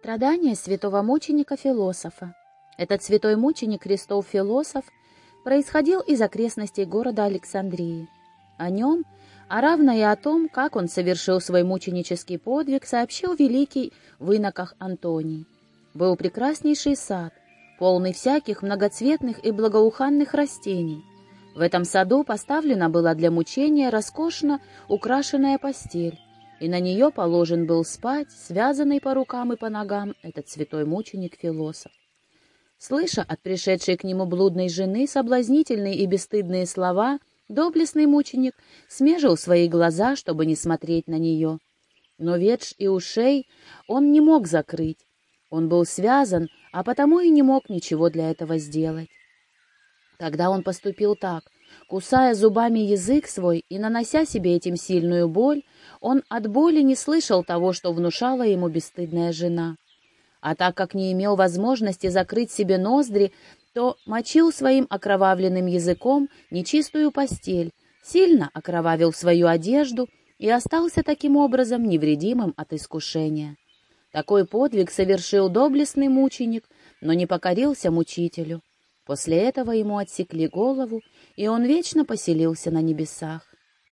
Страдания святого мученика-философа. Этот святой мученик Христов-философ происходил из окрестностей города Александрии. О нем, а равно и о том, как он совершил свой мученический подвиг, сообщил великий в иноках Антоний. Был прекраснейший сад, полный всяких многоцветных и благоуханных растений. В этом саду поставлена была для мучения роскошно украшенная постель, и на нее положен был спать, связанный по рукам и по ногам, этот святой мученик-философ. Слыша от пришедшей к нему блудной жены соблазнительные и бесстыдные слова, доблестный мученик смежил свои глаза, чтобы не смотреть на нее. Но ветшь и ушей он не мог закрыть. Он был связан, а потому и не мог ничего для этого сделать. Тогда он поступил так — Кусая зубами язык свой и нанося себе этим сильную боль, он от боли не слышал того, что внушала ему бесстыдная жена. А так как не имел возможности закрыть себе ноздри, то мочил своим окровавленным языком нечистую постель, сильно окровавил свою одежду и остался таким образом невредимым от искушения. Такой подвиг совершил доблестный мученик, но не покорился мучителю. После этого ему отсекли голову, и он вечно поселился на небесах.